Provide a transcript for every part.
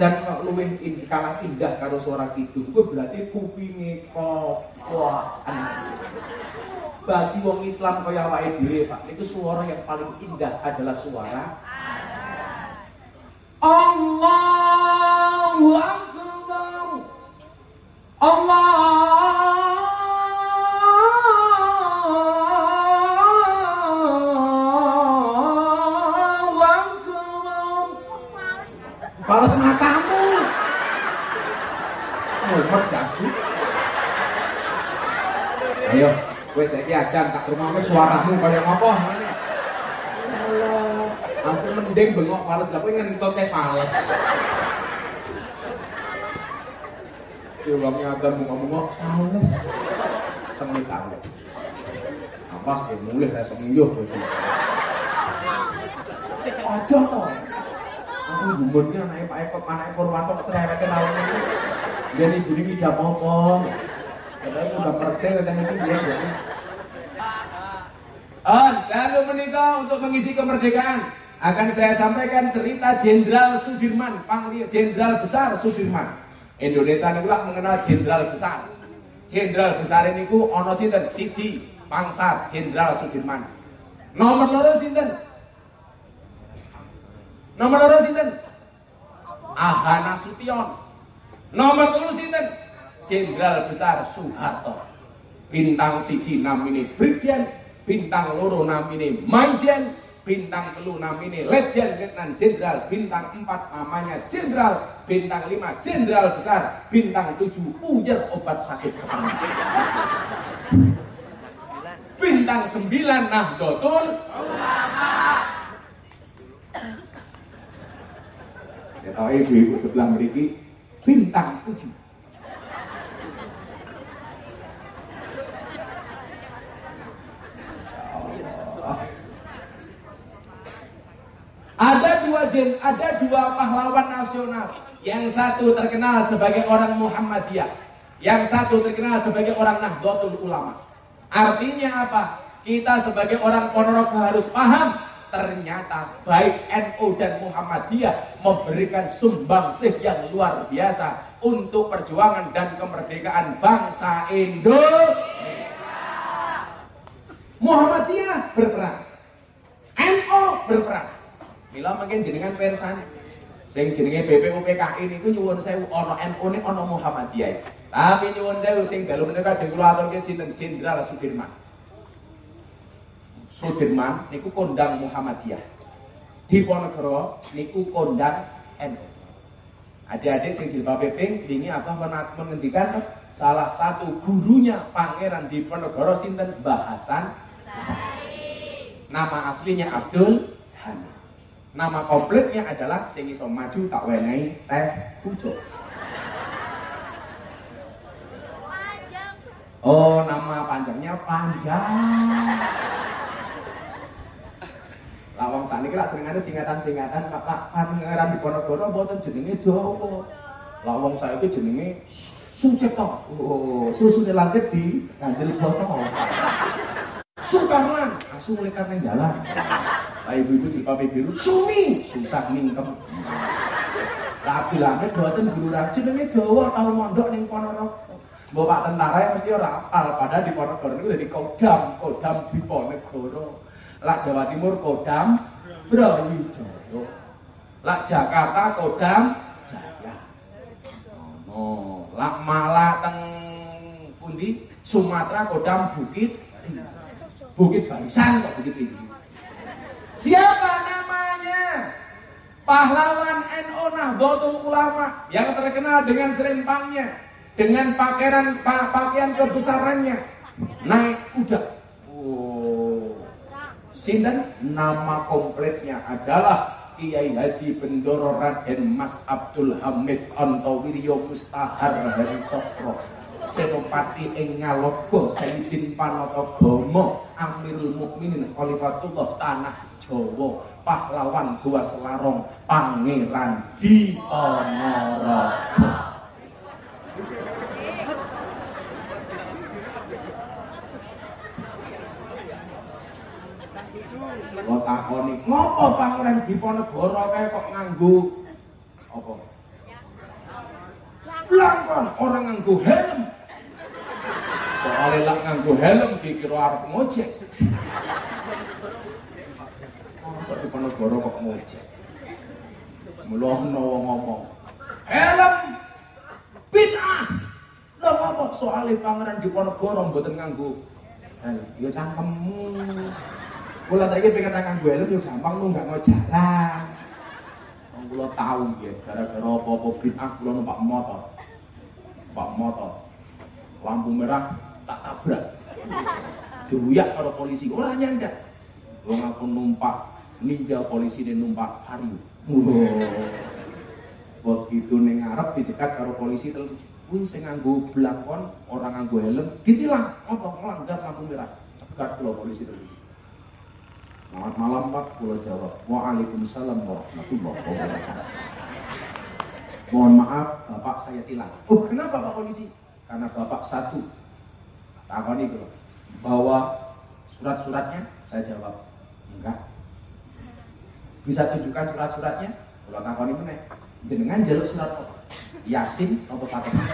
dan kok luwih in, kalah indah karo suara kidung kuwi berarti kupinge kok bagi wong Islam kaya awake dhewe Pak itu suara yang paling indah adalah suara suaramu kayak. Allah, aku mending bengok lah, gue ngentot kayak fales. Yo wongnya adan bunga-bunga fales. Sengit tahu. Apa sih mulai rasa nguyuh Aja toh. Aku gumunnya anaknya Pak Eko, anaknya Purwanto cerewetnya lawan itu. Dia nih budi tidak ngomong. Katanya udah percaya katanya itu dia. Oh, lalu menikah untuk mengisi kemerdekaan akan saya sampaikan cerita Jenderal Sudirman, Panglima Jenderal Besar Sudirman. Indonesia ini lah mengenal Jenderal Besar. Jenderal Besar ini ku ono sinten siji Pangsar Jenderal Sudirman. Nomor loro sinten Nomor loro sinten? Ahana Sution. Nomor telu sinten? Jenderal Besar Soeharto. Bintang siji namine Brigjen, bintang loro namine Majen, bintang telu namine Legend Letnan Jenderal, bintang empat namanya Jenderal, bintang lima Jenderal Besar, bintang tujuh ujar obat sakit kepala. Bintang sembilan Nahdlatul Ulama. Ketoke ibu-ibu sebelah meriki bintang tujuh. Ada dua jen, ada dua pahlawan nasional. Yang satu terkenal sebagai orang Muhammadiyah, yang satu terkenal sebagai orang Nahdlatul Ulama. Artinya apa? Kita sebagai orang Ponorogo harus paham ternyata baik NU dan Muhammadiyah memberikan sumbangsih yang luar biasa untuk perjuangan dan kemerdekaan bangsa Indonesia. Muhammadiyah berperan, NU berperan. Mila makin jenengan persan, sing jenenge BPUPKI niku nyuwun sewu ana NU ne ana Muhammadiyah. Tapi nyuwun sewu sing dalu menika jeneng kula aturke sinten Jenderal Sudirman. Sudirman niku kondang Muhammadiyah. Di Ponegoro niku kondang NU. Adik-adik sing jilbab ping ini apa menghentikan salah satu gurunya pangeran di Ponegoro sinten Bahasan Nama aslinya Abdul Hamid. Nama komplitnya adalah sing iso maju tak wenehi teh pucuk. Oh, nama panjangnya panjang. Lawang saat ini sering ada singkatan-singkatan Pak pangeran di Ponorogo boten jenenge dawa. Lawang itu jenenge Sucipto. Oh, susu langit di ngandel boto. Sukarlan, asu mulai karena jalan. Lah ibu-ibu jilbab biru, sumi, susah ningkem. Tapi langit boten guru jenenge dawa tau mondok ning Ponorogo. Mbok Pak tentara yang mesti ora apal, padahal di Ponorogo niku dadi kodam, kodam di Ponorogo. Lak Jawa Timur Kodam Brawijaya. Lak Jakarta Kodam Jaya. Oh, lak Malang teng pundi? Sumatera Kodam Bukit Bukit Barisan kok Bukit Tinggi. Siapa namanya? Pahlawan NU Nahdlatul Ulama yang terkenal dengan serempangnya, dengan pakaian pakaian kebesarannya, naik kuda. Oh, Sinten nama kompletnya adalah Kiai Haji Bendoro Raden Mas Abdul Hamid Antowiryo Mustahar Hari Cokro Senopati ing Ngalogo Sayyidin Panatagama Amirul Mukminin Khalifatullah Tanah Jawa pahlawan Gua Selarong Pangeran Diponorogo Kok takoni, ngopo Pangeran Diponegoro kae kok nganggo apa? Langkon orang nganggo helm. Soalnya lah nganggo helm dikira arep ngojek. Masa di Ponorogo kok ngojek. Ana wong ngomong, "Helm bid'ah." Lah apa soalnya pangeran di Ponorogo mboten nganggo helm? Ya cangkemmu. Kula saiki pengen nganggo helm ya gampang nunggak jalan. Wong kula tahu ya, gara-gara apa-apa bid'ah kula numpak motor. Numpak motor. Lampu merah tak tabrak. Diruyak karo polisi, ora nyandak. Wong aku numpak ninja polisi dan numpak vario. Begitu ning ngarep dicekat karo polisi terus kuwi sing nganggo blangkon, orang nganggo helm, ditilang apa melanggar lampu merah. Cekat kula polisi terus. Selamat malam Pak, Pulau jawab. Waalaikumsalam warahmatullahi wabarakatuh. Mohon maaf, Bapak saya tilang. Oh, kenapa Pak Polisi? Karena Bapak satu. Nih bro? Bawa surat-suratnya? Saya jawab, enggak. Bisa tunjukkan surat-suratnya? Kalau takoni meneh. Jenengan jaluk surat apa? Yasin atau Fatihah?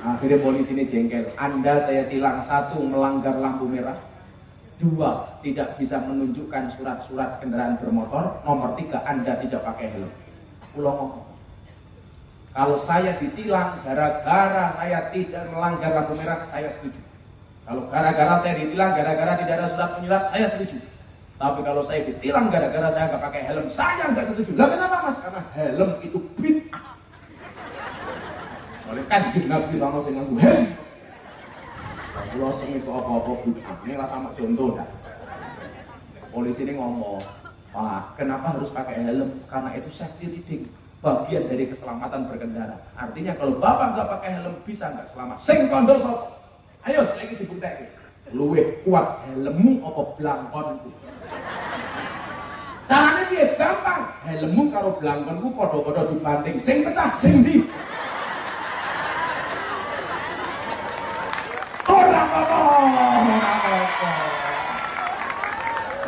Akhirnya polisi ini jengkel. Anda saya tilang satu melanggar lampu merah. Dua, tidak bisa menunjukkan surat-surat kendaraan bermotor. Nomor tiga, Anda tidak pakai helm. Pulau ngomong. Kalau saya ditilang gara-gara saya tidak melanggar lampu merah, saya setuju. Kalau gara-gara saya ditilang, gara-gara tidak ada surat menyurat, saya setuju. Tapi kalau saya ditilang gara-gara saya nggak pakai helm, saya nggak setuju. Lah kenapa mas? Karena helm itu bid'ah. Oleh kanjeng Nabi Rano sing helm. Kula sing apa-apa bid'ah. Ini lah sama contoh dah. Polisi ini ngomong, Wah, kenapa harus pakai helm? Karena itu safety riding, bagian dari keselamatan berkendara. Artinya kalau bapak nggak pakai helm bisa nggak selamat. Sing kondo sop. Ayo, saya dibuktikan. Luwih kuat helmmu apa blangkonku. Caranya dia gampang. Helmmu karo blangkonku podo-podo dibanting. Sing pecah, sing di. Ora apa-apa, ora apa-apa.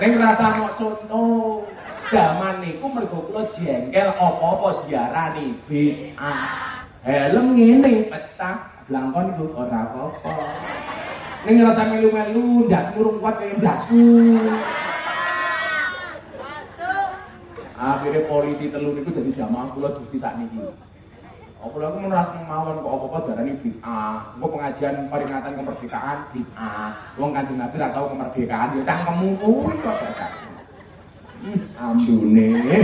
Ning rasane contoh. Zaman niku mergo kula jengkel apa-apa diarani bid'ah. Helm ngene pecah, blangkon iku ora apa-apa. Ning rasa melu-melu ndas murung kuat kaya ndasku. Akhirnya polisi telu niku dadi jamaah kula dugi sakniki. Apa aku merasa mawon kok apa-apa darani bid'ah. Engko pengajian peringatan kemerdekaan bid'ah. Wong Kanjeng Nabi ra tau kemerdekaan ya cangkemmu kuwi kok gak. Ambune.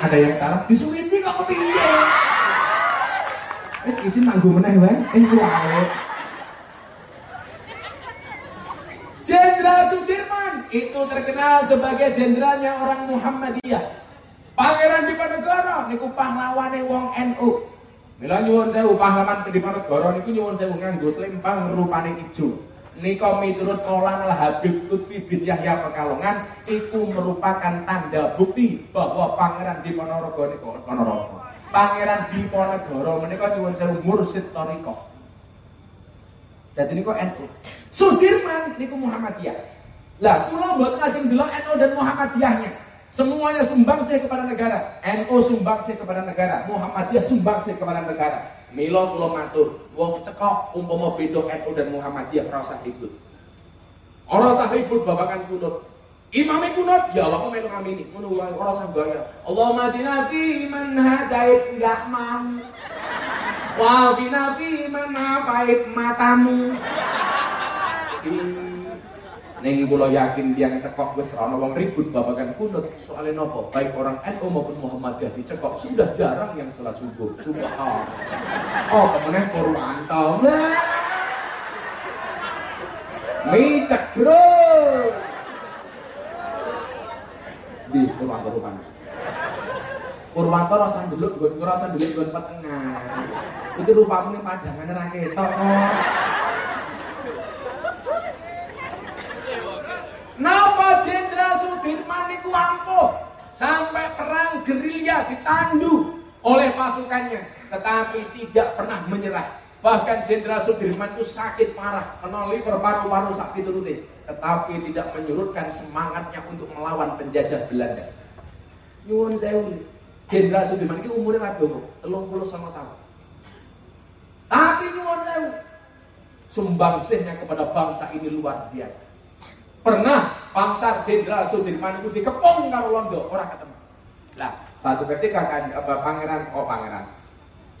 Ada yang salah? Disuwiti kok kepiye? Wis isin manggo meneh wae, ing wae. Jenderal Sudirman itu terkenal sebagai jenderalnya orang Muhammadiyah. Pangeran Diponegoro niku pahlawane wong NU. Mila nyuwun sewu pahlawan Diponegoro niku nyuwun sewu nganggo selempang rupane ijo. Nika miturut Maulana Habib Lutfi bin Yahya Pekalongan itu merupakan tanda bukti bahwa Pangeran Diponegoro niku Ponorogo. Pangeran Diponegoro menika nyuwun sewu mursid thariqah. Jadi niku NU. Sudirman niku Muhammadiyah. Lah kula mboten lajeng delok NU dan Muhammadiyahnya. Semuanya sumbangsih kepada negara. NU sumbangsih kepada negara. Muhammadiyah sumbangsih kepada negara. Mila kula matur, wong cekok umpama beda NU dan Muhammadiyah ora usah ribut. Ora usah ribut babakan kunut. Imame kunut, ya Allah melu ngamini. Ngono wae ora usah gaya. Allahumma hadina fi man hadait enggak mau. Wa bina fi man afait matamu. Ning kula yakin tiang cekok wis ana wong ribut babagan kunut. Soalnya nopo baik orang NU maupun Muhammadiyah dicekok sudah jarang yang sholat subuh. Subhanallah. Oh kemudian Purwanto micek bro. Di Purwanto rupanya Purwanto rasa dulu gue rasa dulu gue tengah itu rupamu nih padangannya raketok Napa Jenderal Sudirman itu ampuh sampai perang gerilya ditandu oleh pasukannya, tetapi tidak pernah menyerah. Bahkan Jenderal Sudirman itu sakit parah, kena liver paru-paru sakit rutin, tetapi tidak menyurutkan semangatnya untuk melawan penjajah Belanda. Nyuwun sewu. Jenderal Sudirman itu umurnya rada telung puluh sama tahun. Tapi nyuwun sewu. Sumbangsihnya kepada bangsa ini luar biasa. Pernah bangsa Jenderal Sudirman itu dikepung karo Londo, orang ketemu. Lah, satu ketika kan apa pangeran oh pangeran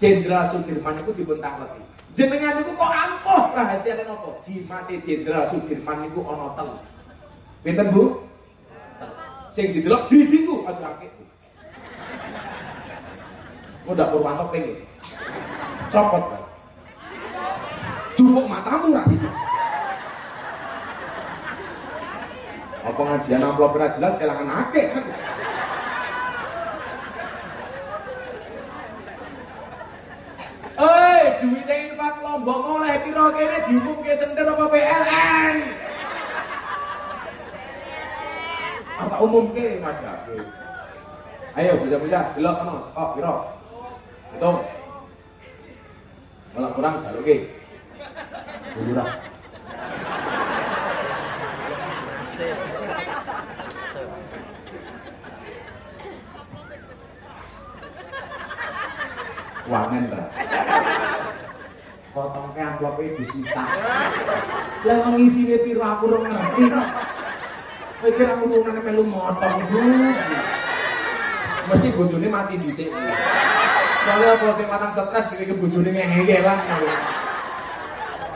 Jenderal Sudirman itu dibentang lagi. Jenengan itu kok ampuh rahasia apa? Jimate Jenderal Sudirman itu ono tel. Pinten Bu? Sing didelok biji ku aja akeh. Udah Purwanto pengen. Copot. Jupuk matamu ra Apa pengajian amplop ora jelas kelangan akeh kan. Hei, duitnya infak lombok oleh piro kene diumumke sender apa PLN? Apa umumke madake? Ayo bocah-bocah, delok kono, kok piro? Hitung. Kalau kurang jaluke. Wangen ta. Potongke amplope disita. Lah wong isine piro aku ora ngerti kok. Kowe kira urunane melu motong. Mesti bojone mati dhisik. Soalnya kalau sing matang stres ke bojone ngehelan.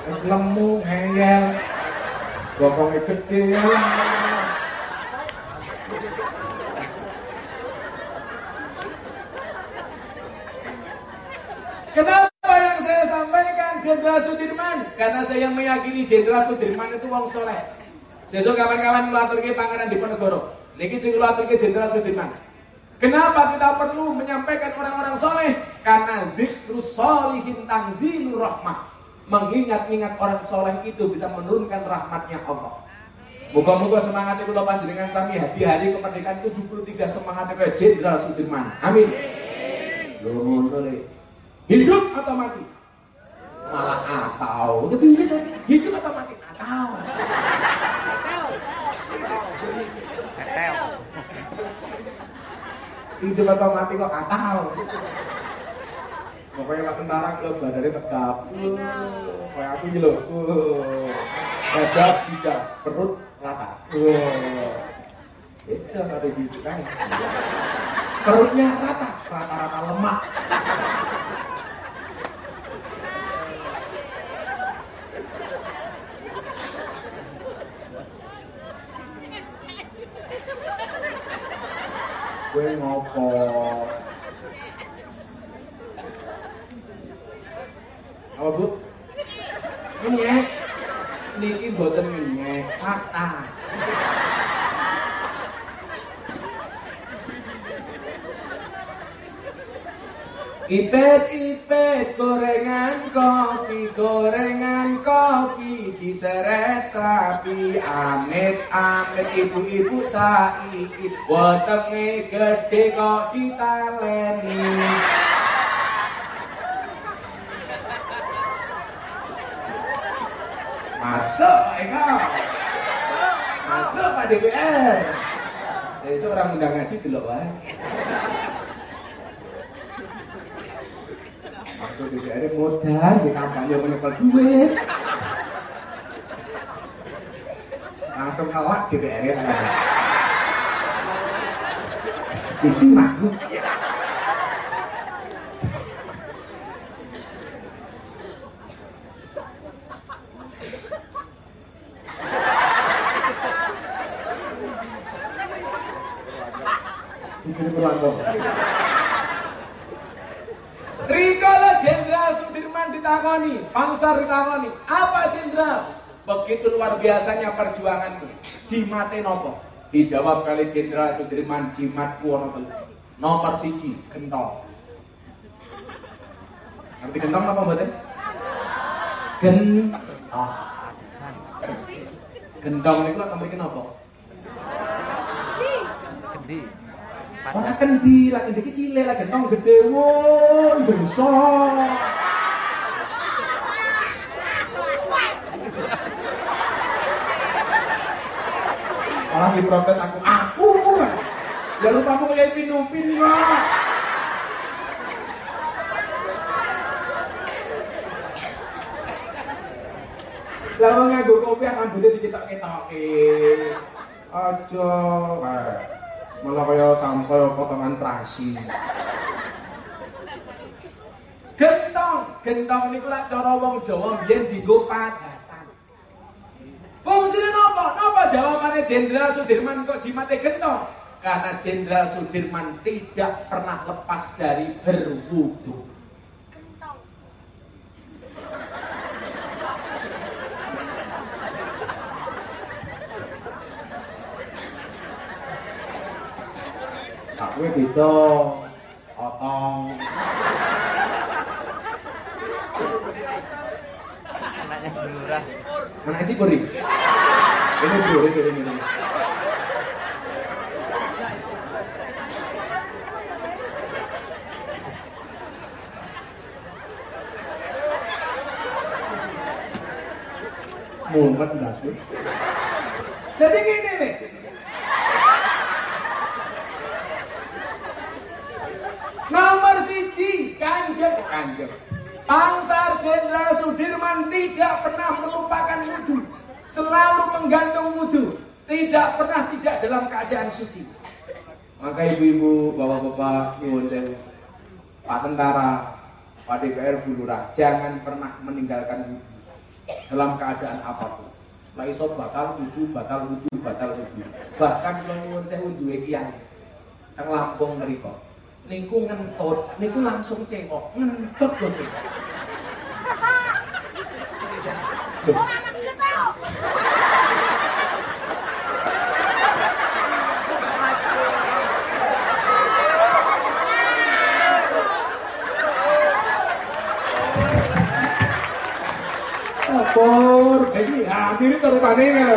Wis lemu ngeyel. Bokonge gede. Kenapa yang saya sampaikan Jenderal Sudirman? Karena saya meyakini Jenderal Sudirman itu wong soleh. Sesuk kawan-kawan melaturke Pangeran Diponegoro. Niki sing melaturke Jenderal Sudirman. Kenapa kita perlu menyampaikan orang-orang soleh? Karena dzikrus solihin tangzilur rahmah. Mengingat-ingat orang soleh itu bisa menurunkan rahmatnya Allah. Moga-moga semangat itu lo panjenengan kami di hari kemerdekaan 73 semangatnya kayak Jenderal Sudirman. Amin. Loh, Hidup atau mati? Malah atau. Itu. Hidup atau mati? Atau. Hidup atau mati kok atau. Pokoknya pak tentara ke badannya tegap. Kayak aku gitu loh. Dada tidak perut rata. Itu ada gitu kan. Perutnya rata, rata-rata lemak. Kowe ngopo? Apa Bu? Nyek. Niki mboten nyek, fakta. Ipet-ipet gorengan kopi, gorengan kopi diseret sapi Amit-amit ibu-ibu saiki Wetenge gede kok ditaleni Masuk Eka Masuk Pak DPR Besok orang undang ngaji dulu wae Maksud DPR modal di kampanye menyekel duit. Langsung ngelak DPR ya. Disimak. Bikin keluarga. Rikala Jenderal Sudirman Pangsar ditakoni, apa Jenderal? Begitu luar biasanya perjuanganmu. Jimate nopo? Dijawab kali Jenderal Sudirman jimat kuwono telu. Nomor siji, gentong. Ngerti gentong apa mboten? Gentong. Gentong niku lak mriki napa? Kendi. Ora kendi, lak kendi cilik, lak gentong gede won, besar. Malah diprotes aku, aku. Ya lupa aku kayak pinupin kok. Lama nganggo kopi rambutnya diketok-ketoke. Aja kayak malah kaya sampai potongan terasi. Gentong, gentong niku lak cara wong Jawa biyen dienggo padasan. Fungsine napa? Napa jawabane Jenderal Sudirman kok jimate gentong? Karena Jenderal Sudirman tidak pernah lepas dari berwudu. Aku beda otong. Anaknya Bulurah. Mana sih Puri? Ini bro, ini ini ini. Mumet enggak sih? Jadi gini nih. Nomor siji, kanjeng kanjeng. Pangsar Jenderal Sudirman tidak pernah melupakan wudhu. Selalu menggantung wudhu. Tidak pernah tidak dalam keadaan suci. Maka ibu-ibu, bapak-bapak, nyuwun. Pak Tentara, Pak DPR Bulurah, jangan pernah meninggalkan wudhu dalam keadaan apa pun. Lah iso bakal wudhu, bakal wudhu, bakal wudhu. Bahkan kalau nyuwun sewu duwe kiai. Teng Lampung mriku. Niku ngentut, niku langsung cengok, ngentut lho cengok. Por, ini ah, diri terupane lho.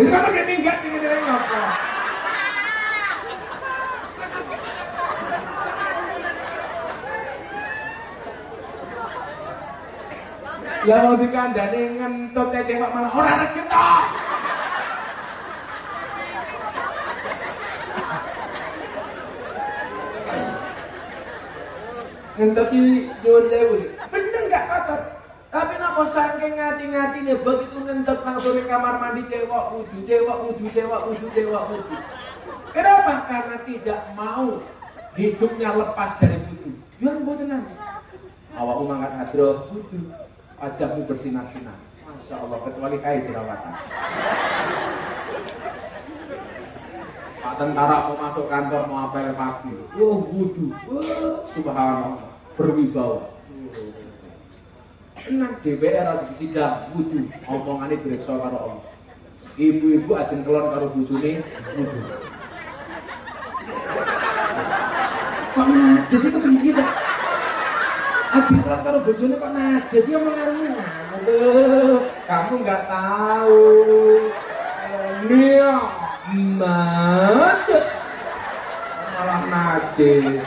Wis kan pakai minggat ini dari ngopo. Ya mau dikandani ngentut ya cewek malah ora reget toh. Ngentut iki nyuwun sewu. Bener gak kotor? Tapi nopo saking ngati-ngati nih begitu ngentut langsung di kamar mandi cewek wudhu, cewek wudhu, cewek wudhu, cewek wudhu. Kenapa? Karena tidak mau hidupnya lepas dari wudhu. Yang boten nanti. Awakmu mangkat hadroh wudhu, wajahmu bersinar-sinar. Masya Allah, kecuali kayak jerawatan. Pak tentara mau masuk kantor mau apel pagi, wah wudhu, subhanallah, berwibawa. Enak DPR atau sidang wudhu, omongannya direksa karo Allah. Ibu-ibu ajeng kelon karo bojone wudhu. Kok najis itu begini kita? Kelon karo bojone kok najis ya? Aduh, kamu nggak tahu. Dia macet malah najis.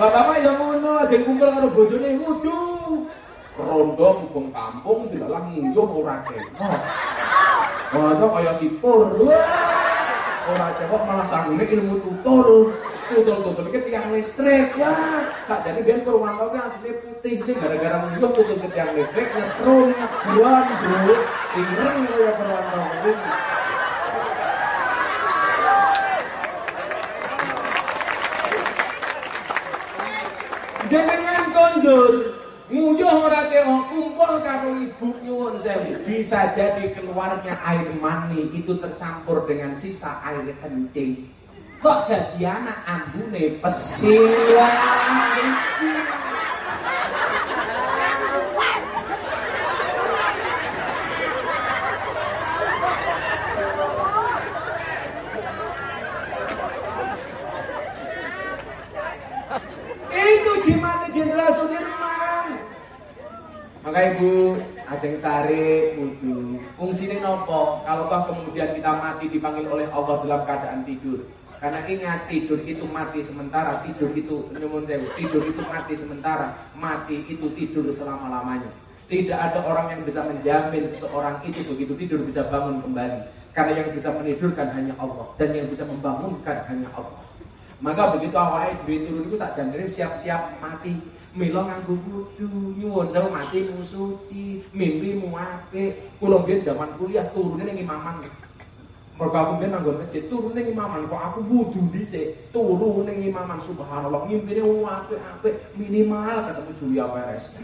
Bapak-bapak yang ngono ajeng kumpul karo bojone wudhu. rondo mubeng kampung dilalang nguyuh ora cengok. Rondo kaya sipur. Wah, Ora cengok malah sanggune ilmu tutul. Tutul-tutul iki tiang listrik. Wah, sakjane biyen Purwanto ki asline putih ini gara-gara nguyuh tutul ke tiang listrik nyetrum nyebuan, Bro. Ireng kaya Purwanto kuwi. Jenengan kondur Nguyuh ora cewek kumpul karo ibu nyuwun sewu. Bisa jadi keluarnya air mani itu tercampur dengan sisa air kencing. Kok dadi anak ambune pesilan. Itu jimane Jenderal Sudirman. Maka Ibu Ajeng Sari wudhu. Fungsinya nopo? Kalau toh kemudian kita mati dipanggil oleh Allah dalam keadaan tidur. Karena ingat tidur itu mati sementara, tidur itu nyumun tidur itu mati sementara, mati itu tidur selama-lamanya. Tidak ada orang yang bisa menjamin seseorang itu begitu tidur bisa bangun kembali. Karena yang bisa menidurkan hanya Allah dan yang bisa membangunkan hanya Allah. Maka begitu awalnya duit turun itu saja siap-siap mati. Milo nganggo wudu, nyuwun sewu mati mu suci, mimpi mu apik. Kula zaman kuliah turune ning imaman. Mergo aku ben nanggon masjid turu ning imaman kok aku wudu dhisik, turu ning imaman subhanallah ngimpine wong apik-apik minimal ketemu Julia Perez.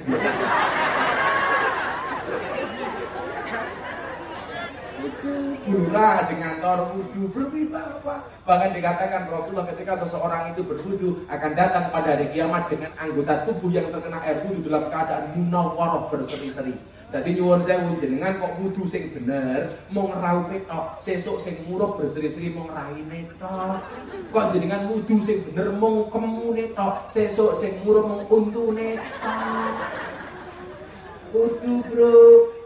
Gurura aja ngantor wudhu apa? Bahkan dikatakan Rasulullah ketika seseorang itu berwudhu akan datang pada hari kiamat dengan anggota tubuh yang terkena air wudhu dalam keadaan munawwarah berseri-seri. Dadi nyuwun sewu jenengan kok wudu sing bener, mau ngraupe tok, sesuk sing murup berseri-seri mau ngraine tok. Kok jenengan wudu sing bener mau kemune tok, sesuk sing murup mau untune tok. Wudu bro,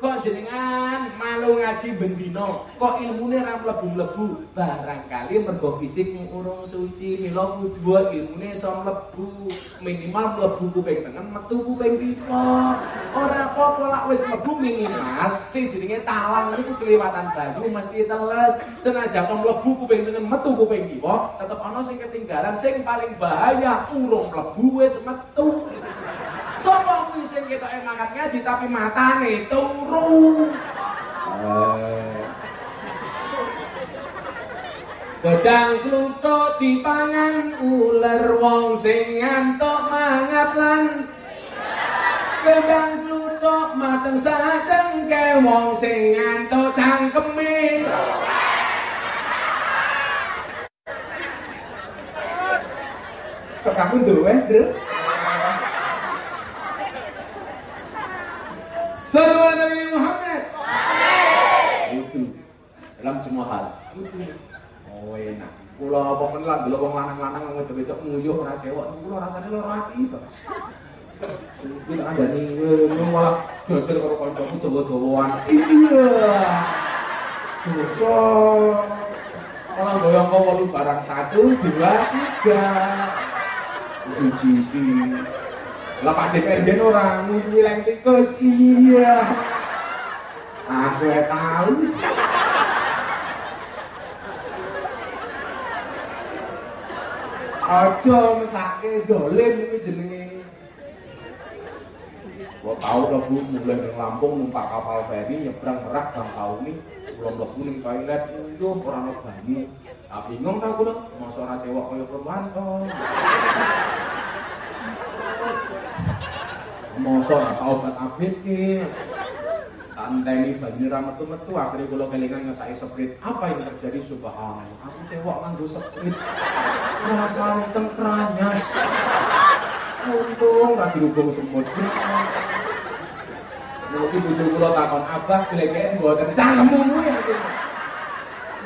kok jenengan malu ngaji bendino, kok ilmune ra mlebu-mlebu. Barangkali mergo fisik urung suci, mila wudu ilmune iso mlebu. Minimal mlebu kuping tengen, metu kuping kiwa. Ora apa-apa lak wis mlebu minimal sing jenenge talang niku kelewatan banyu mesti teles. Senajan mlebu kuping tengen, metu kuping kiwa, tetep ana sing ketinggalan. Sing paling bahaya urung mlebu wis metu. Sopo kuwi sing ketoke mangkat ngaji tapi matane turu. Gedang kluthuk dipangan ular wong sing ngantuk mangat lan Gedang kluthuk mateng sajengke wong sing ngantuk cangkeme. Kok kamu duwe, Bro? Sallallahu Nabi Muhammad. Itu dalam semua hal. Oh enak. Kula apa men lan delok wong lanang-lanang wong wedok-wedok nguyuh ora cewek, kula rasane lara ati to. Tak andani ngono malah jajal karo kancaku dawa-dawan. Iya. Dosa. Orang goyang kau walu barang satu, dua, tiga. Uji lah Pak DPRD orang nilai tikus iya. Aku ya tahu. Aja mesake dolim iki jenenge. Gua tahu lah bu, mulai dari Lampung numpak kapal feri nyebrang merak bang Sauni, belum lebu ning toilet, itu orang banyu. Ah bingung tau gue, masa orang cewek kaya Purwanto. Mosok ora tau obat ABG. Tanteni banyu ra metu-metu akhirnya kula kelingan ngesaki sprit. Apa yang terjadi subhanallah? Aku cewek nganggo sprit. Rasane tengkranyas. Untung ra dirubung semut. Mungkin bojo kula takon, "Abah glegeken mboten cangkemmu ya?"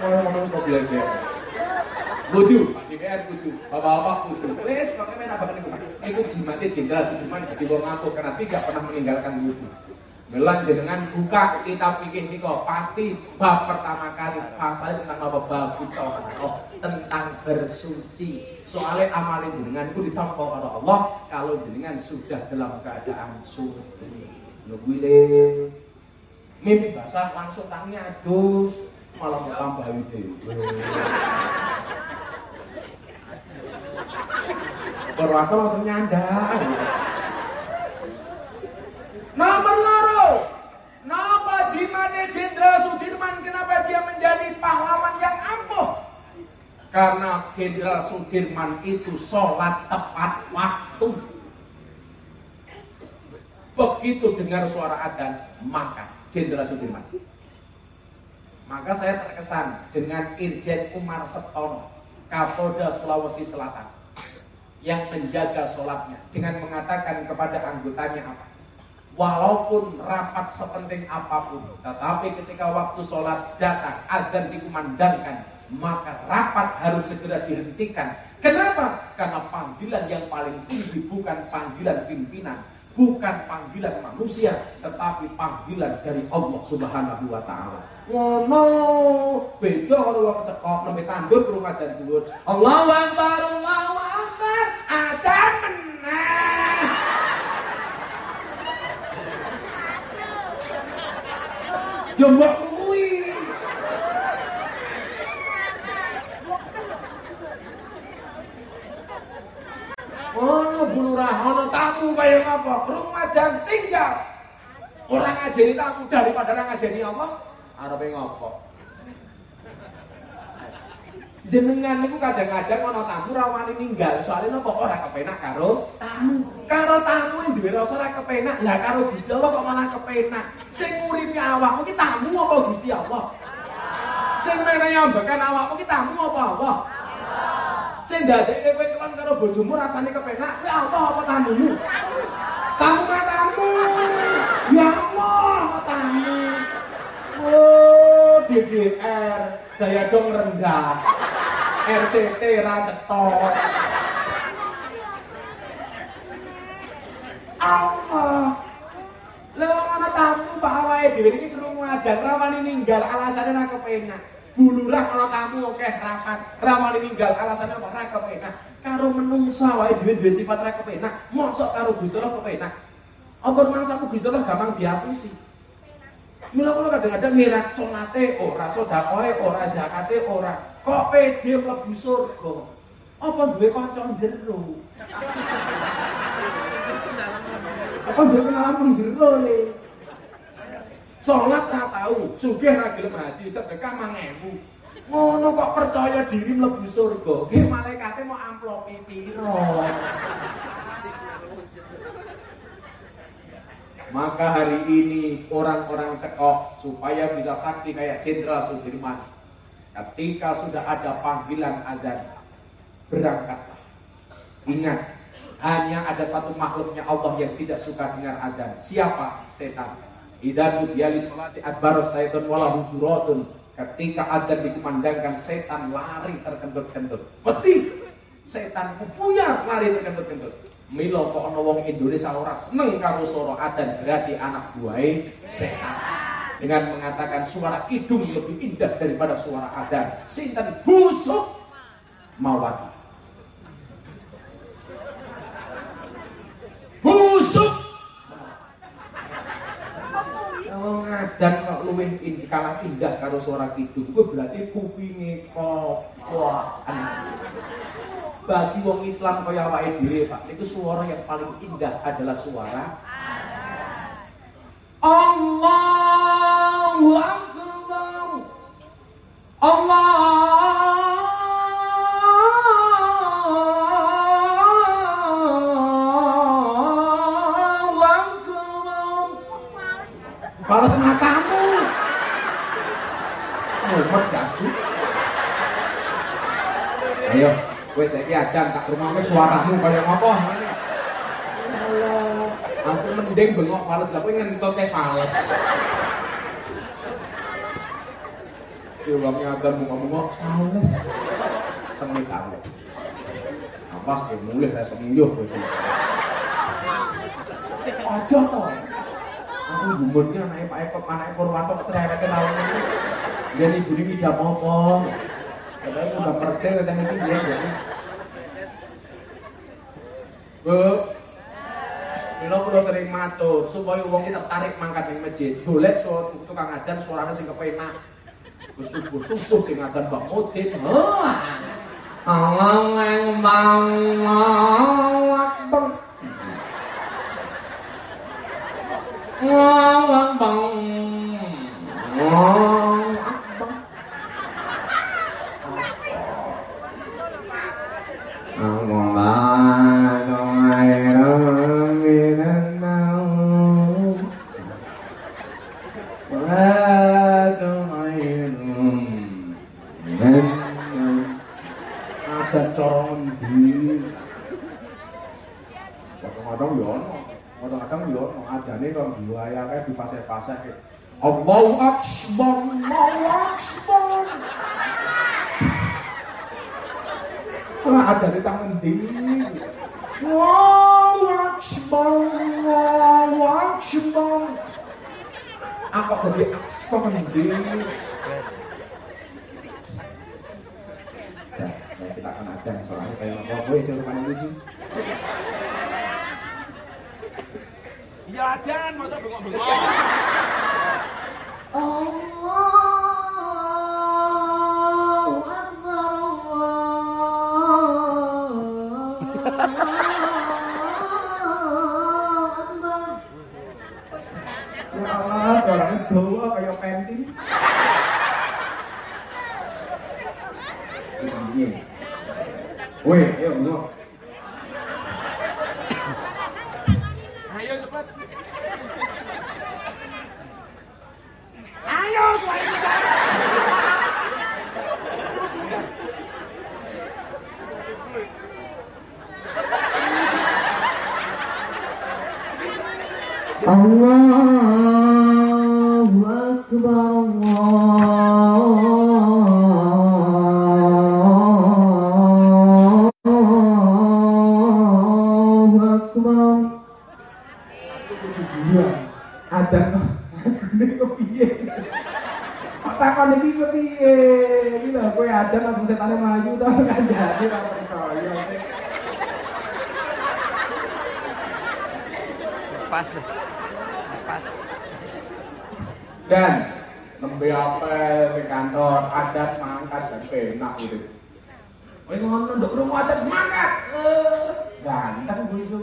Ngono-ngono iso glegek. Kudu, Pak DPR kudu, Bapak-bapak kudu. Wes, pokoknya apa niku. Iku jimate Jenderal Sudirman jadi wong ngaku karena tidak pernah meninggalkan wudu. Melan jenengan buka kitab fikih niko pasti bab pertama kali pasal tentang apa bab oh, tentang bersuci. Soalnya amalin jenengan itu ditampa oleh Allah kalau jenengan sudah dalam keadaan suci. Nungguile mimpi basah langsung tangannya adus malah mau tambah itu. Purwaka langsung nyandar. Nomor loro. Napa jimane Jenderal Sudirman kenapa dia menjadi pahlawan yang ampuh? Karena Jenderal Sudirman itu sholat tepat waktu. Begitu dengar suara adzan, maka Jenderal Sudirman. Maka saya terkesan dengan Irjen Umar Setono, Kapolda Sulawesi Selatan yang menjaga sholatnya dengan mengatakan kepada anggotanya apa? Walaupun rapat sepenting apa pun, tetapi ketika waktu sholat datang, agar dikumandangkan, maka rapat harus segera dihentikan. Kenapa? Karena panggilan yang paling tinggi bukan panggilan pimpinan, bukan panggilan manusia tetapi panggilan dari Allah Subhanahu wa taala. Ngono beda karo wong cekok nembe tandur krungu adzan dhuwur. Allahu akbar Allahu akbar adzan meneh. Yo mbok kuwi. Ono bulurah, ono tamu kaya apa? Rumah dan tinggal. Orang ngajeni tamu daripada orang ngajeni Allah, arepe ngopo? Jenengan niku kadang-kadang ono tamu rawani ninggal, soalnya nopo ora kepenak karo tamu. Karo tamu yang duwe rasa ora kepenak, lah karo Gusti Allah kok malah kepenak. Sing nguripi awakmu ki tamu apa Gusti Allah? Sing menehi ambekan awakmu ki tamu apa Allah? Sing dadekke kowe kelan karo bojomu rasane kepenak, kowe apa apa tamumu? Tamu mah tamu. Ya Allah, tamu. Oh, DDR, daya dong rendah. RCT ra cetok. Allah. Lha ana tamu Pak awake dhewe iki krungu adan rawani ninggal alasane ra kepenak. Bulurah ana tamu akeh rapat, rawani ninggal alasane apa ra kepenak. Karo menungsa wae dhewe duwe sifat ra kepenak, mosok karo Gusti Allah kepenak. Apa mangsamu Gusti Allah gampang diapusi. Mula kula kadang-kadang ngira salate ora, sedekahe ora, zakate ora. Kok pede mlebu surga? Apa duwe kanca jero? Apa duwe kenalan jero le? Salat ra tau, sugih ra gelem haji, sedekah 1000. Ngono kok percaya diri mlebu surga. Nggih malaikate mau amplopi piro? Maka hari ini orang-orang cekok supaya bisa sakti kayak Jenderal Sudirman. Ketika sudah ada panggilan azan, berangkatlah. Ingat, hanya ada satu makhluknya Allah yang tidak suka dengar azan. Siapa? Setan. Idza nudiya li salati adbar syaitan walahu duratun. Ketika azan dikumandangkan setan lari terkentut-kentut. Peti setan buyar lari terkentut-kentut. Milo kok wong Indonesia ora seneng karo suara adzan berarti anak buahe setan. Dengan mengatakan suara kidung lebih indah daripada suara adzan. Sinten busuk mawati. Busuk. Kalau kok in, kalah indah karo suara kidung, kuwi berarti kupinge kokoan bagi wong Islam kaya awake dhewe Pak itu suara yang paling indah adalah suara Allahu Akbar Allahu Balas matamu Mumet gak sih? Ayo, Kowe saiki adan tak rumahke suaramu kaya ngopo? Allah, aku mending bengok fales lah kowe ngentoke fales. Ki wong adan mungo-mungo fales. Sengit aku. Apa mulih ra semuyuh kowe. Aja to. Aku gumunke anake Pak Eko, anake Purwanto taun iki. Yen ibu iki tidak apa Katanya udah percaya katanya ini dia jadi. Bu, Milo kulo sering matur supaya wong kita tarik mangkat ning masjid. Golek suara tukang adan suarane sing kepenak. Subuh-subuh sing adan Mbak Mudin. Allahu Akbar. Allahu Akbar. Allahu Akbar. Allahu Akbar. Ada cara endi? Kadang-kadang ya ono, kadang-kadang ya ono adane kok diwayake di fase-fase Allahu Akbar, Allahu Akbar. Ora ada di tangan ndi. Allahu Akbar. Akbar, Allahu Akbar. Apa tadi Ya, kita akan ada soalnya kayak apa gue sih rupanya lucu. Ya dan masa bengok-bengok. Akbar Suaranya dawa kayak penty. Iya. Woi, ayo enggak. Semangat. Ganteng bojo.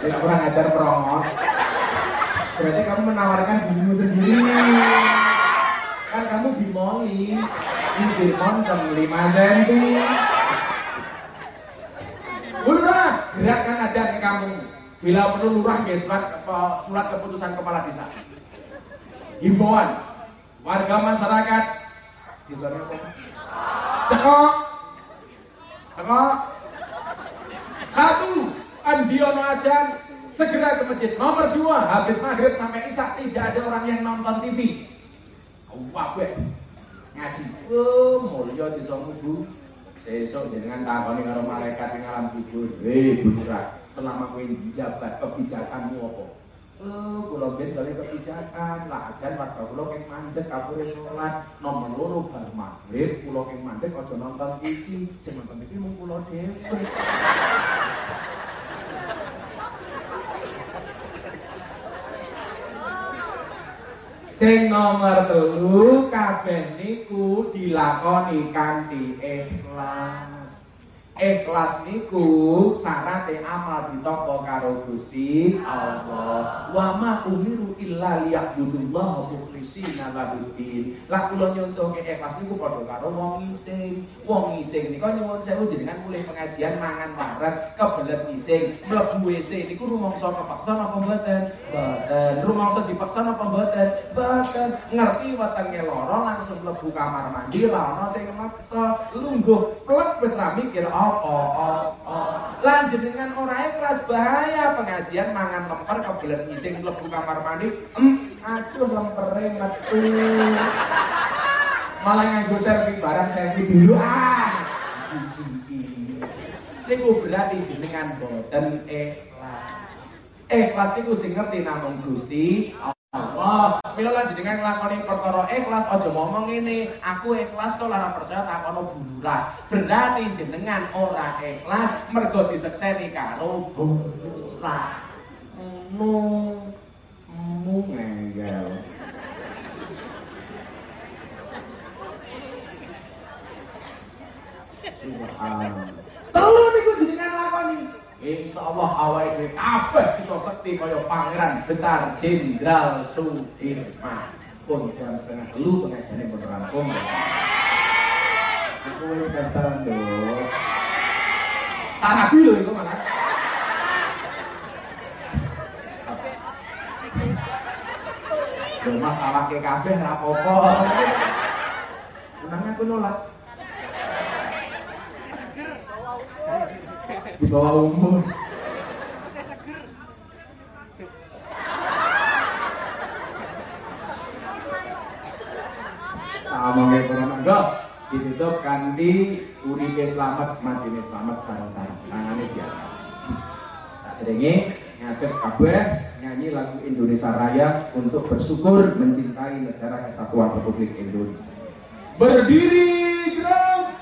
Tidak kurang ajar promos. Berarti kamu menawarkan dirimu sendiri. Kan kamu bimoli. Ini jam 5 senti. Lurah, gerakan ajar ke kamu. Bila perlu lurah ya surat, surat keputusan kepala desa. Himbauan warga masyarakat. Desanya apa? Cekok. Cekok. Satu, Andiono Adan segera ke masjid. Nomor dua, habis maghrib sampai isak tidak ada orang yang nonton TV. Wah, gue ngaji. Oh, mulya desa Bu. Sesuk jenengan takoni karo malaikat ning alam kubur. Hei, Burak, selama kowe jabat kebijakanmu apa? Oh, kula ben kali kebijakan, lah dan warga kula keng mandek kabure salat, nomor loro bar maghrib kula keng mandek aja nonton TV, sing nonton TV mung kula dhewe. Sing nomor telu kabeh niku dilakoni kanthi ikhlas. Ikhlas niku syaraté amal ditampa karo Gusti Allah. Wa ma umiru illa liya'budullaha mukhlishina lahuddin. Lah kula nyontohke ikhlas niku padha karo wong ngising. Wong ngising niku nyuwun sewu jenengan mulih pengajian mangan bareng kebelet ngising, mlebu WC niku rumangsa kepaksa napa mboten? Mboten. Rumangsa dipaksa napa mboten? Mboten. Ngerti wetenge lara langsung mlebu kamar mandi lah ana sing maksa lungguh plek wis ra mikir apa apa. Lan jenengan ora ikhlas bahaya pengajian mangan lemper kebelet ngising mlebu kamar mandi. Em, aduh lempere metu. Malah nganggo selfie barang selfie dulu ah. Jijiki. Niku berarti jenengan boten ikhlas. Ikhlas niku sing ngerti namung Gusti Allah. Mila lan jenengan nglakoni perkara ikhlas aja ngomong ngene, aku ikhlas kok lara percaya takono buluran. Berarti jenengan ora ikhlas mergo disekseni karo buluran. Ngono. Mu. Subhanallah. Telu niku jenengan lakoni. Insyaallah awake dhewe kabeh bisa sekti kaya pangeran besar Jenderal Sudirman. Pun jam setengah telu pengajiane pun rampung. Aku ini kesel dong. Tarabi lho itu mana? Rumah awake kabeh rapopo. Unangnya aku nolak. Di bawah umur. Sama kayak corona. Enggak. ditutup kanthi uripe selamat matine selamat sareng-sareng tangane biasa tak sedengi ngadep kabeh nyanyi lagu Indonesia Raya untuk bersyukur mencintai negara kesatuan Republik Indonesia. Berdiri gerak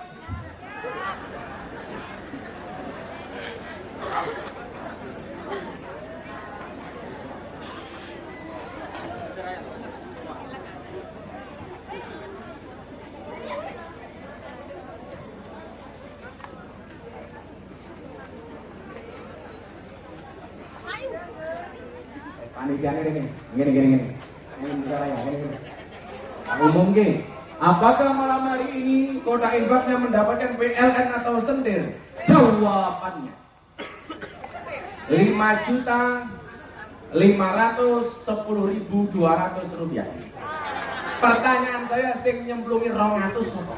Apakah malam hari ini kota infaknya mendapatkan PLN atau sendir? Jawabannya 5 juta 510 ribu 200 rupiah. Pertanyaan saya sing nyemplungi 200 sopo?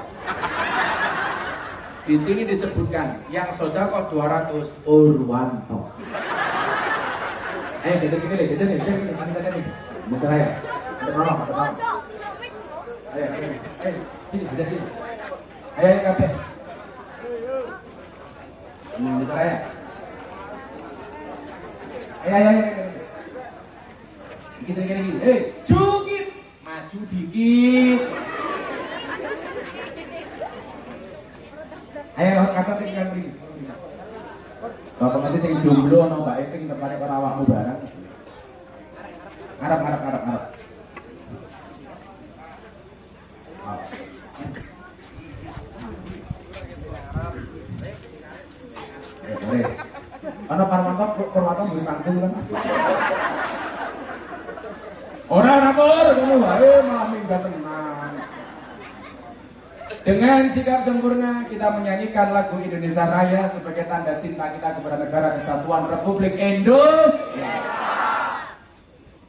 Di sini disebutkan yang sodako 200 Urwanto. Eh, kita gini deh, kita nih, kita nih, kita nih. Bentar ya. Bentar nolong, bentar nolong. Ayo, ayo, ayo, sini, ada sini. Ayo, ayo, kafe. Bentar ya. Ayo, ayo, ayo. Iki sini gini, eh, cukit, maju dikit. Ayo, kafe tinggal beri. Bapak nanti sing jomblo ana Mbak Eping tertarik karo awakmu barang. Arep arep arep arep. Ya, boleh. Ana Parwanto, Parwanto beli panggung kan. Ora ora pur, ngono wae malah minggat tenang. Dengan sikap sempurna kita menyanyikan lagu Indonesia Raya sebagai tanda cinta kita kepada negara kesatuan Republik Indonesia.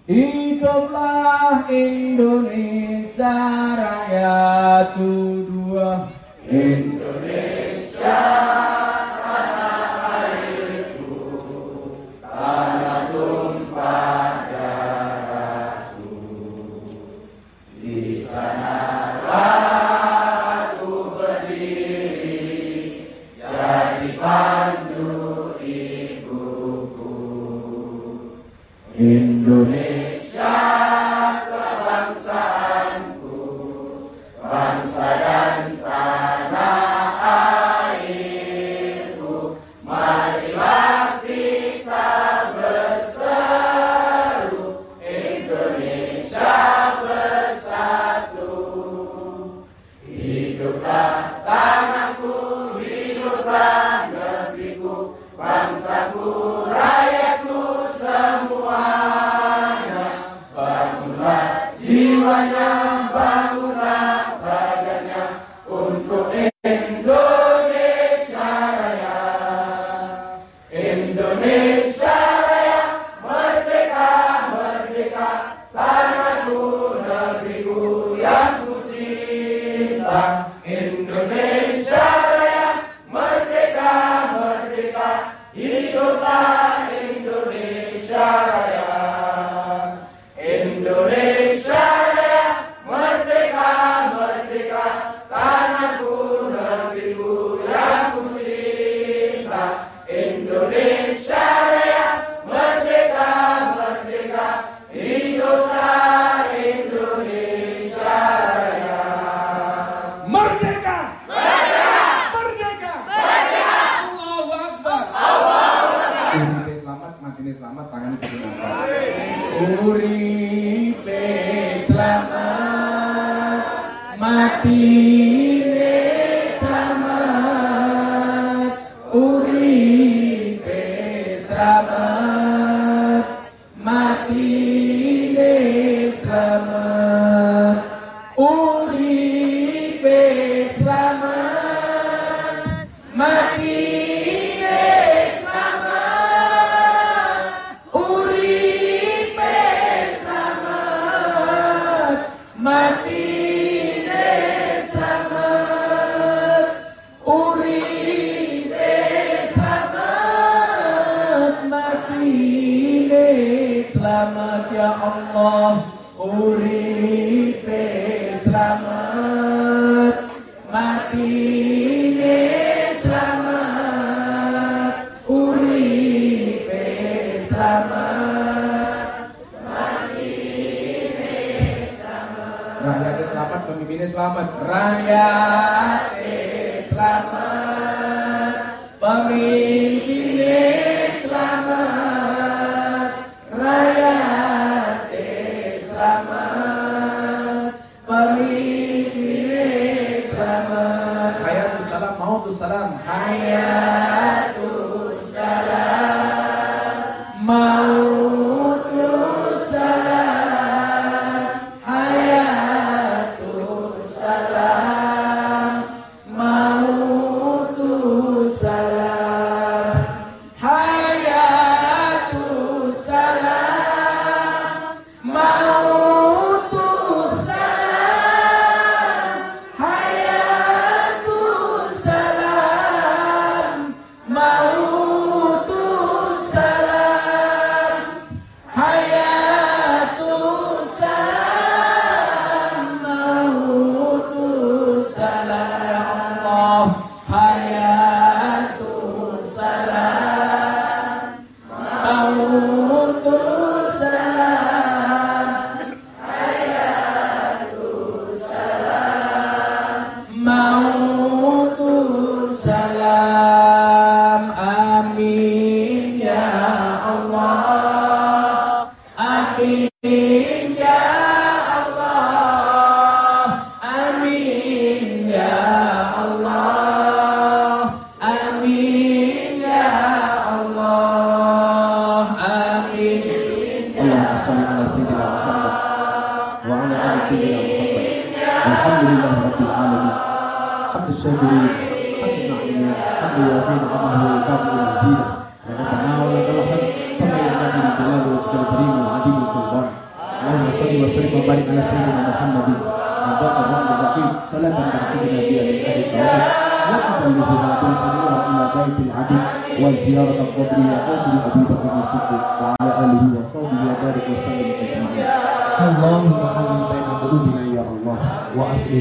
Hiduplah Indonesia Raya dua Indonesia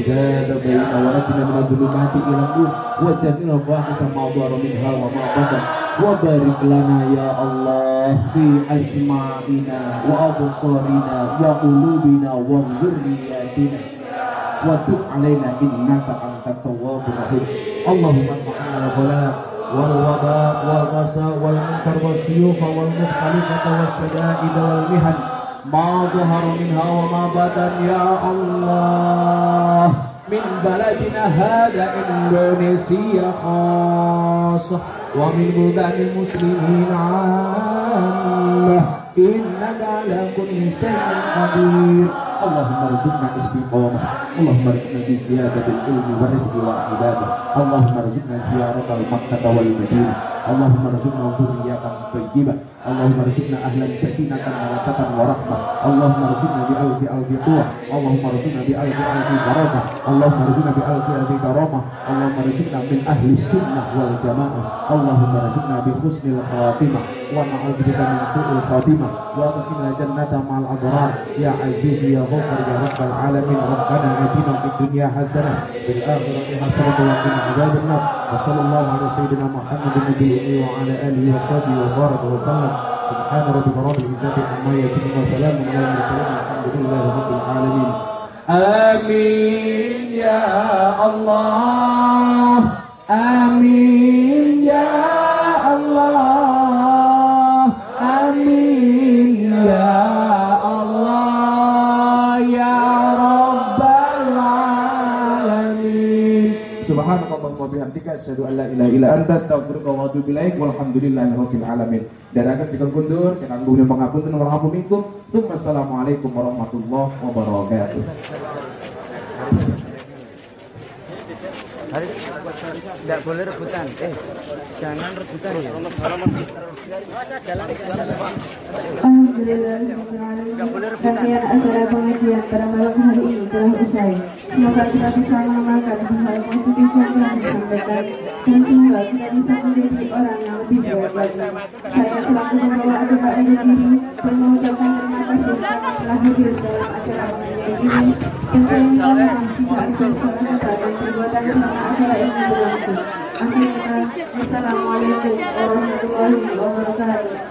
واصل ذات بيننا ونجنا من الظلمات الى النور وجعلنا الفاحش ما ظهر منها وما بطن وبارك لنا يا الله في اسماعنا وابصارنا وقلوبنا وذرياتنا وتب علينا انك انت التواب الرحيم اللهم ارفعنا الغلاء والوباء والغساء والمنكر والسيوف والمختلفة والشدائد والمهن ما ظهر منها وما بطن يا الله من بلدنا هذا إندونيسيا خاصة ومن بلدان المسلمين عامة إنك على كل شيء قدير اللهم ارزقنا استقامة اللهم ارزقنا بزيادة العلم والرزق والعبادة اللهم ارزقنا زيارة المكة والمدينة Allahumma dunia dhurriyatan thayyibah Allahumma rizukna ahlan sakinatan mawadatan wa rahmah. Allahumma rizukna bi alfi alfi quwwah. Allahumma rizukna bi alfi alfi barakah Allahumma rizukna bi alfi alfi karamah. Allahumma rizukna min ahli sunnah wal jamaah. Allahumma rizukna bi husnil khatimah. Wa na'udzubika min su'il khatimah. Wa adkhilna jannata ma'al abrar. Ya aziz ya ghafur ya rabbal alamin. Rabbana atina fid dunya hasanah fil akhirati hasanah wa qina adzabannar وصلى الله على سيدنا محمد النبي وعلى آله وصحبه وبارك وسلم. سبحان ربك رب العزة عما يصفون وسلام على المرسلين الحمد لله رب العالمين. آمين يا الله. آمين. bihamdika asyhadu an la ilaha illa anta astaghfiruka wa atubu ilaik walhamdulillahi alamin. Dan akan jika kundur, cikang bumi pangapunten wa hafu minkum. Assalamualaikum warahmatullahi wabarakatuh. Hari tidak boleh rebutan. Eh, jangan rebutan ya. Alhamdulillah, Alhamdulillah. Rangkaian acara pengajian pada malam hari ini telah usai. Semoga kita bisa mengamalkan hal positif yang telah disampaikan dan semoga kita bisa menjadi orang yang lebih baik lagi. Saya selaku membawa agama undur diri dan mengucapkan terima kasih telah hadir dalam acara pengajian ini dan saya mohon maaf jika ada salah kata dan perbuatan selama acara ini berlangsung. Akhirnya, Wassalamualaikum warahmatullahi wabarakatuh.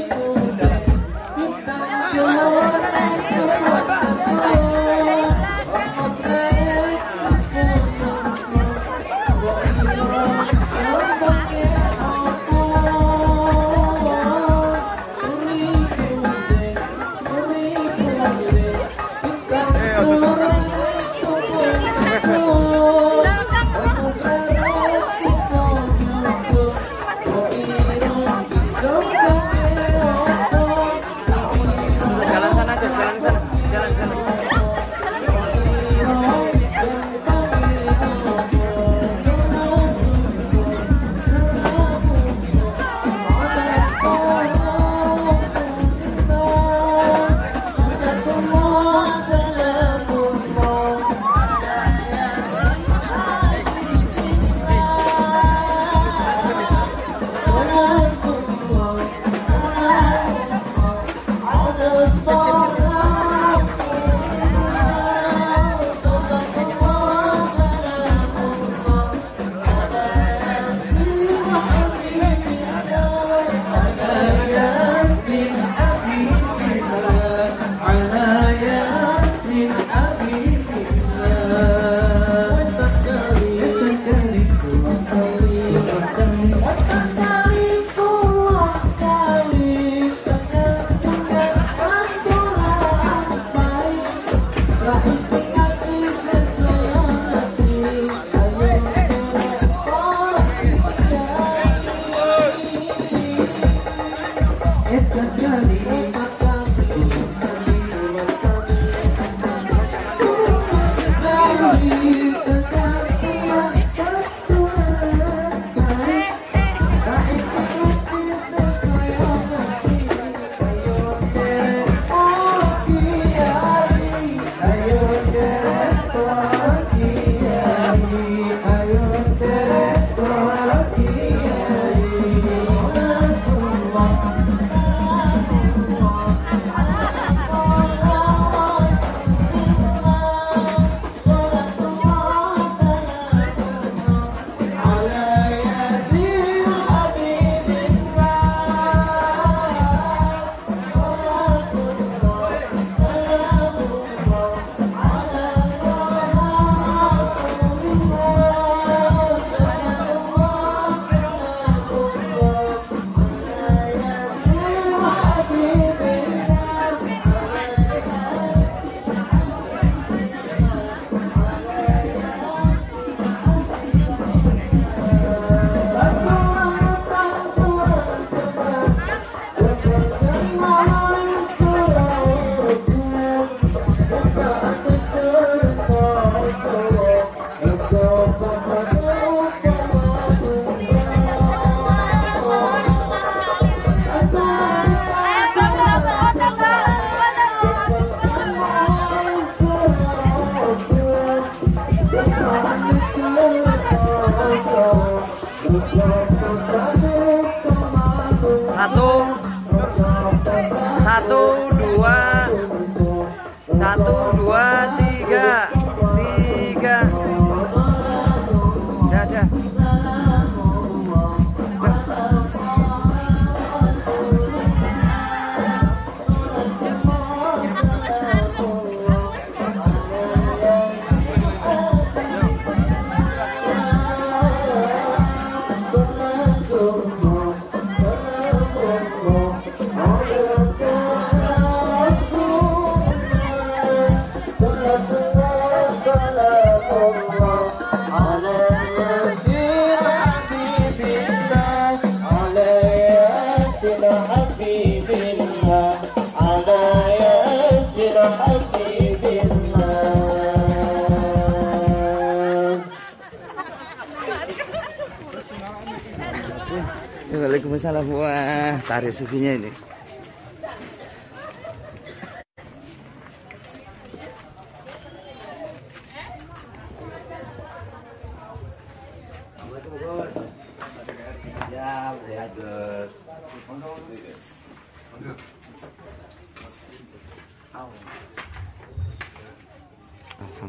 Waalaikumsalam. Wah, tarik sufinya ini.